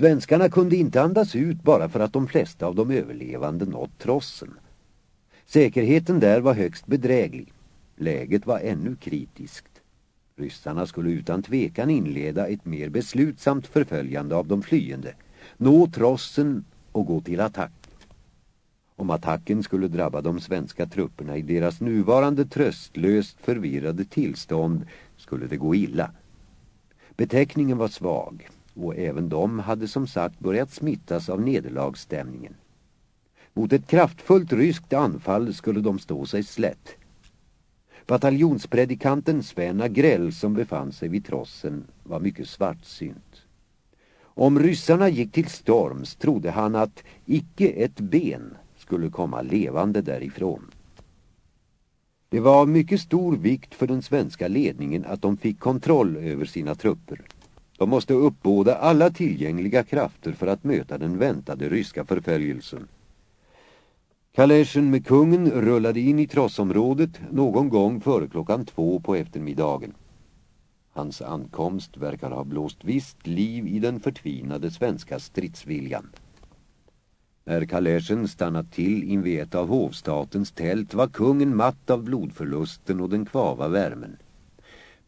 Svenskarna kunde inte andas ut bara för att de flesta av de överlevande nått trossen. Säkerheten där var högst bedräglig. Läget var ännu kritiskt. Ryssarna skulle utan tvekan inleda ett mer beslutsamt förföljande av de flyende, nå trossen och gå till attack. Om attacken skulle drabba de svenska trupperna i deras nuvarande tröstlöst förvirrade tillstånd skulle det gå illa. Beteckningen var svag och även de hade som sagt börjat smittas av nederlagsstämningen. Mot ett kraftfullt ryskt anfall skulle de stå sig slätt. Bataljonspredikanten Sven Agrell som befann sig vid trossen var mycket svartsynt. Om ryssarna gick till storms trodde han att icke ett ben skulle komma levande därifrån. Det var mycket stor vikt för den svenska ledningen att de fick kontroll över sina trupper. De måste uppbåda alla tillgängliga krafter för att möta den väntade ryska förföljelsen. Kaleschen med kungen rullade in i trossområdet någon gång före klockan två på eftermiddagen. Hans ankomst verkar ha blåst visst liv i den förtvinade svenska stridsviljan. När kaleschen stannat till invid ett av hovstatens tält var kungen matt av blodförlusten och den kvava värmen.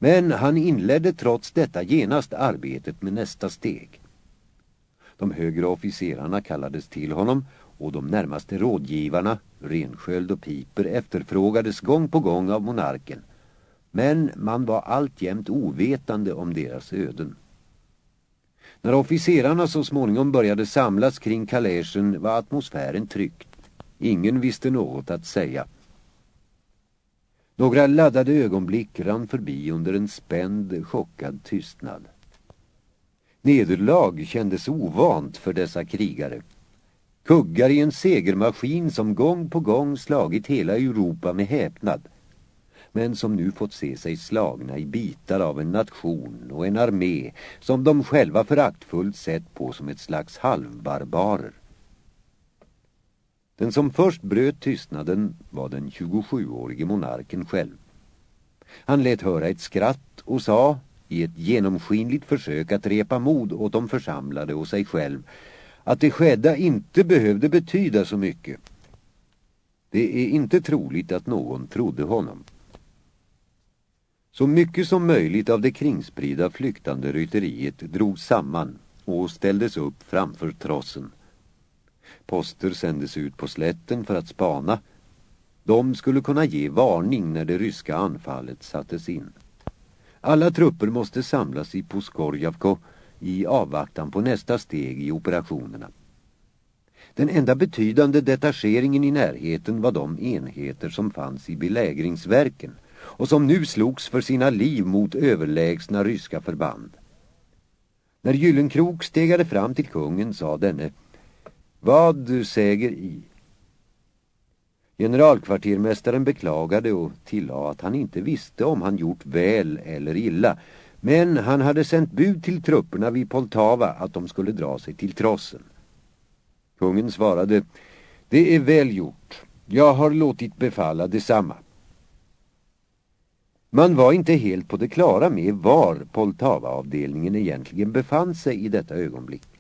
Men han inledde trots detta genast arbetet med nästa steg. De högre officerarna kallades till honom och de närmaste rådgivarna, Rensköld och Piper, efterfrågades gång på gång av monarken. Men man var alltjämt ovetande om deras öden. När officerarna så småningom började samlas kring kaleschen var atmosfären tryckt. Ingen visste något att säga. Några laddade ögonblick rann förbi under en spänd, chockad tystnad. Nederlag kändes ovant för dessa krigare. Kuggar i en segermaskin som gång på gång slagit hela Europa med häpnad men som nu fått se sig slagna i bitar av en nation och en armé som de själva föraktfullt sett på som ett slags halvbarbarer. Den som först bröt tystnaden var den 27-årige monarken själv. Han lät höra ett skratt och sa, i ett genomskinligt försök att repa mod åt de församlade och sig själv, att det skedda inte behövde betyda så mycket. Det är inte troligt att någon trodde honom. Så mycket som möjligt av det kringspridda flyktande rytteriet drogs samman och ställdes upp framför trossen. Poster sändes ut på slätten för att spana. De skulle kunna ge varning när det ryska anfallet sattes in. Alla trupper måste samlas i Puskorjavko i avvaktan på nästa steg i operationerna. Den enda betydande detacheringen i närheten var de enheter som fanns i belägringsverken och som nu slogs för sina liv mot överlägsna ryska förband. När Gyllenkrok stegade fram till kungen sa denne vad du säger i? Generalkvartermästaren beklagade och tillade att han inte visste om han gjort väl eller illa men han hade sänt bud till trupperna vid Poltava att de skulle dra sig till trossen. Kungen svarade Det är väl gjort. Jag har låtit befalla detsamma. Man var inte helt på det klara med var Poltava-avdelningen egentligen befann sig i detta ögonblick.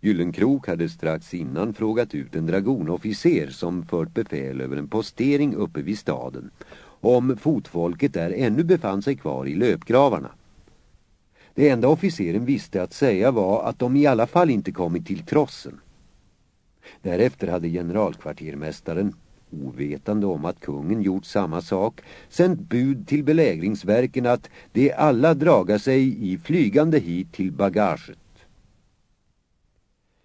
Gyllenkrok hade strax innan frågat ut en dragonofficer som fört befäl över en postering uppe vid staden om fotfolket där ännu befann sig kvar i löpgravarna. Det enda officeren visste att säga var att de i alla fall inte kommit till trossen. Därefter hade generalkvartermästaren ovetande om att kungen gjort samma sak, sänt bud till belägringsverken att de alla draga sig i flygande hit till bagaget.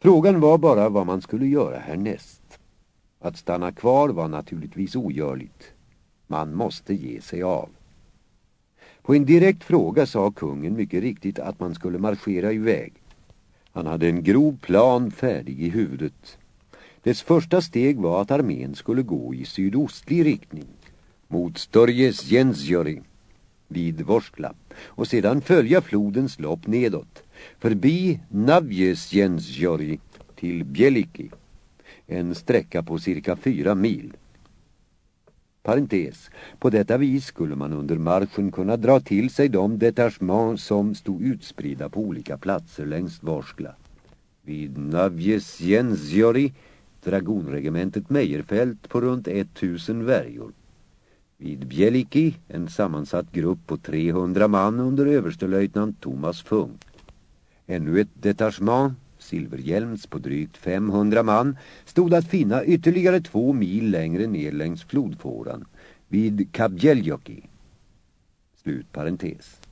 Frågan var bara vad man skulle göra härnäst. Att stanna kvar var naturligtvis ogörligt. Man måste ge sig av. På en direkt fråga sa kungen mycket riktigt att man skulle marschera iväg. Han hade en grov plan färdig i huvudet dess första steg var att armén skulle gå i sydostlig riktning mot Störjes Jensjöri vid Vorskla och sedan följa flodens lopp nedåt förbi Navjesjensjörj till Bjeliki en sträcka på cirka fyra mil. Parentes. På detta vis skulle man under marschen kunna dra till sig de detachement som stod utspridda på olika platser längs Vorskla. Vid Navjesjensjori dragonregementet Mejerfält på runt 1000 värjor. Vid Bjeliki en sammansatt grupp på 300 man under överstelöjtnant Thomas Funk. Ännu ett detachement, Silverhjälms på drygt 500 man, stod att finna ytterligare två mil längre ner längs flodfåran vid Kabjeljoki. Slut parentes.